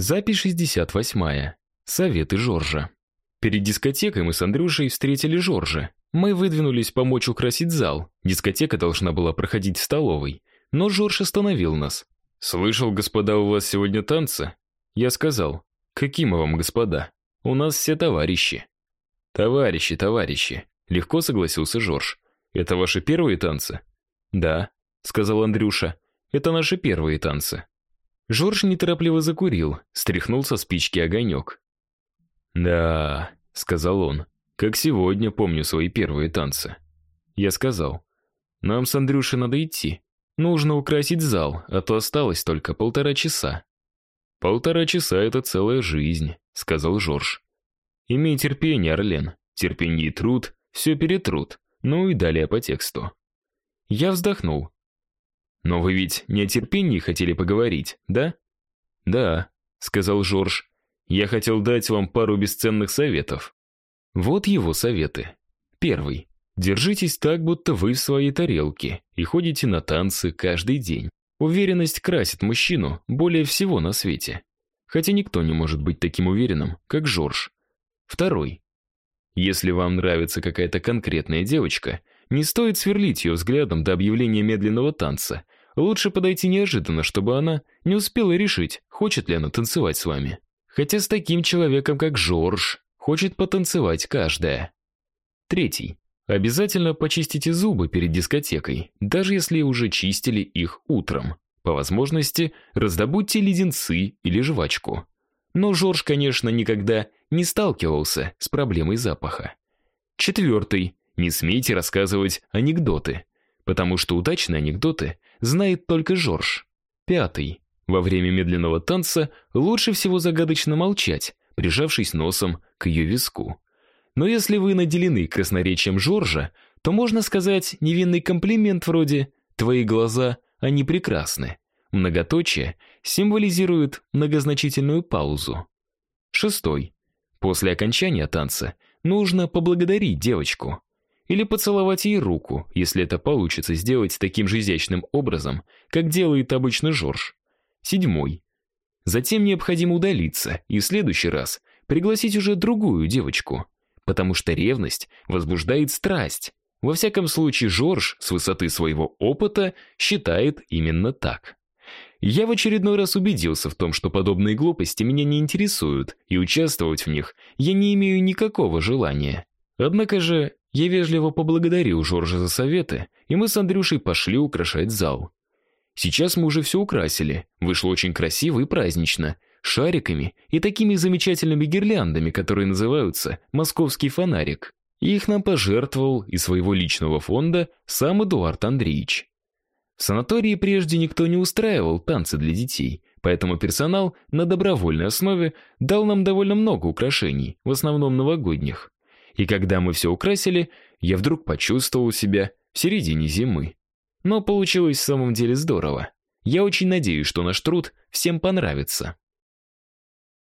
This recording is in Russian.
Запись 68. Советы Жоржа. Перед дискотекой мы с Андрюшей встретили Жоржа. Мы выдвинулись помочь украсить зал. Дискотека должна была проходить в столовой, но Жорж остановил нас. Слышал, господа, у вас сегодня танцы? Я сказал: "Какие мы вам, господа? У нас все товарищи". Товарищи, товарищи, легко согласился Жорж. Это ваши первые танцы? Да, сказал Андрюша. Это наши первые танцы. Жорж неторопливо закурил, стряхнул со спички огонек. "Да", сказал он. "Как сегодня помню свои первые танцы". Я сказал: "Нам с Андрюшей надо идти. Нужно украсить зал, а то осталось только полтора часа". Полтора часа это целая жизнь, сказал Жорж. Имей терпение, Орлен. Терпение и труд все перетрут. Ну и далее по тексту. Я вздохнул. Но вы ведь не о терпении хотели поговорить, да? Да, сказал Жорж. Я хотел дать вам пару бесценных советов. Вот его советы. Первый. Держитесь так, будто вы в своей тарелке и ходите на танцы каждый день. Уверенность красит мужчину более всего на свете. Хотя никто не может быть таким уверенным, как Жорж. Второй. Если вам нравится какая-то конкретная девочка, не стоит сверлить ее взглядом до объявления медленного танца. Лучше подойти неожиданно, чтобы она не успела решить, хочет ли она танцевать с вами. Хотя с таким человеком, как Жорж, хочет потанцевать каждая. Третий. Обязательно почистите зубы перед дискотекой, даже если уже чистили их утром. По возможности, раздобудьте леденцы или жвачку. Но Жорж, конечно, никогда не сталкивался с проблемой запаха. Четвертый. Не смейте рассказывать анекдоты, потому что удачные анекдоты знает только Жорж. Пятый. Во время медленного танца лучше всего загадочно молчать, прижавшись носом к ее виску. Но если вы наделены красноречием Жоржа, то можно сказать невинный комплимент вроде «твои глаза, они прекрасны». Многоточие символизирует многозначительную паузу. Шестой. После окончания танца нужно поблагодарить девочку или поцеловать ей руку, если это получится сделать таким же изящным образом, как делает обычно Жорж. Седьмой. Затем необходимо удалиться и в следующий раз пригласить уже другую девочку, потому что ревность возбуждает страсть. Во всяком случае, Жорж с высоты своего опыта считает именно так. Я в очередной раз убедился в том, что подобные глупости меня не интересуют, и участвовать в них я не имею никакого желания. Однако же я вежливо поблагодарил Жоржа за советы, и мы с Андрюшей пошли украшать зал. Сейчас мы уже все украсили. Вышло очень красиво и празднично, шариками и такими замечательными гирляндами, которые называются Московский фонарик. их нам пожертвовал из своего личного фонда сам Эдуард Андреевич. В санатории прежде никто не устраивал танцы для детей, поэтому персонал на добровольной основе дал нам довольно много украшений, в основном новогодних. И когда мы все украсили, я вдруг почувствовал себя в середине зимы. Но получилось в самом деле здорово. Я очень надеюсь, что наш труд всем понравится.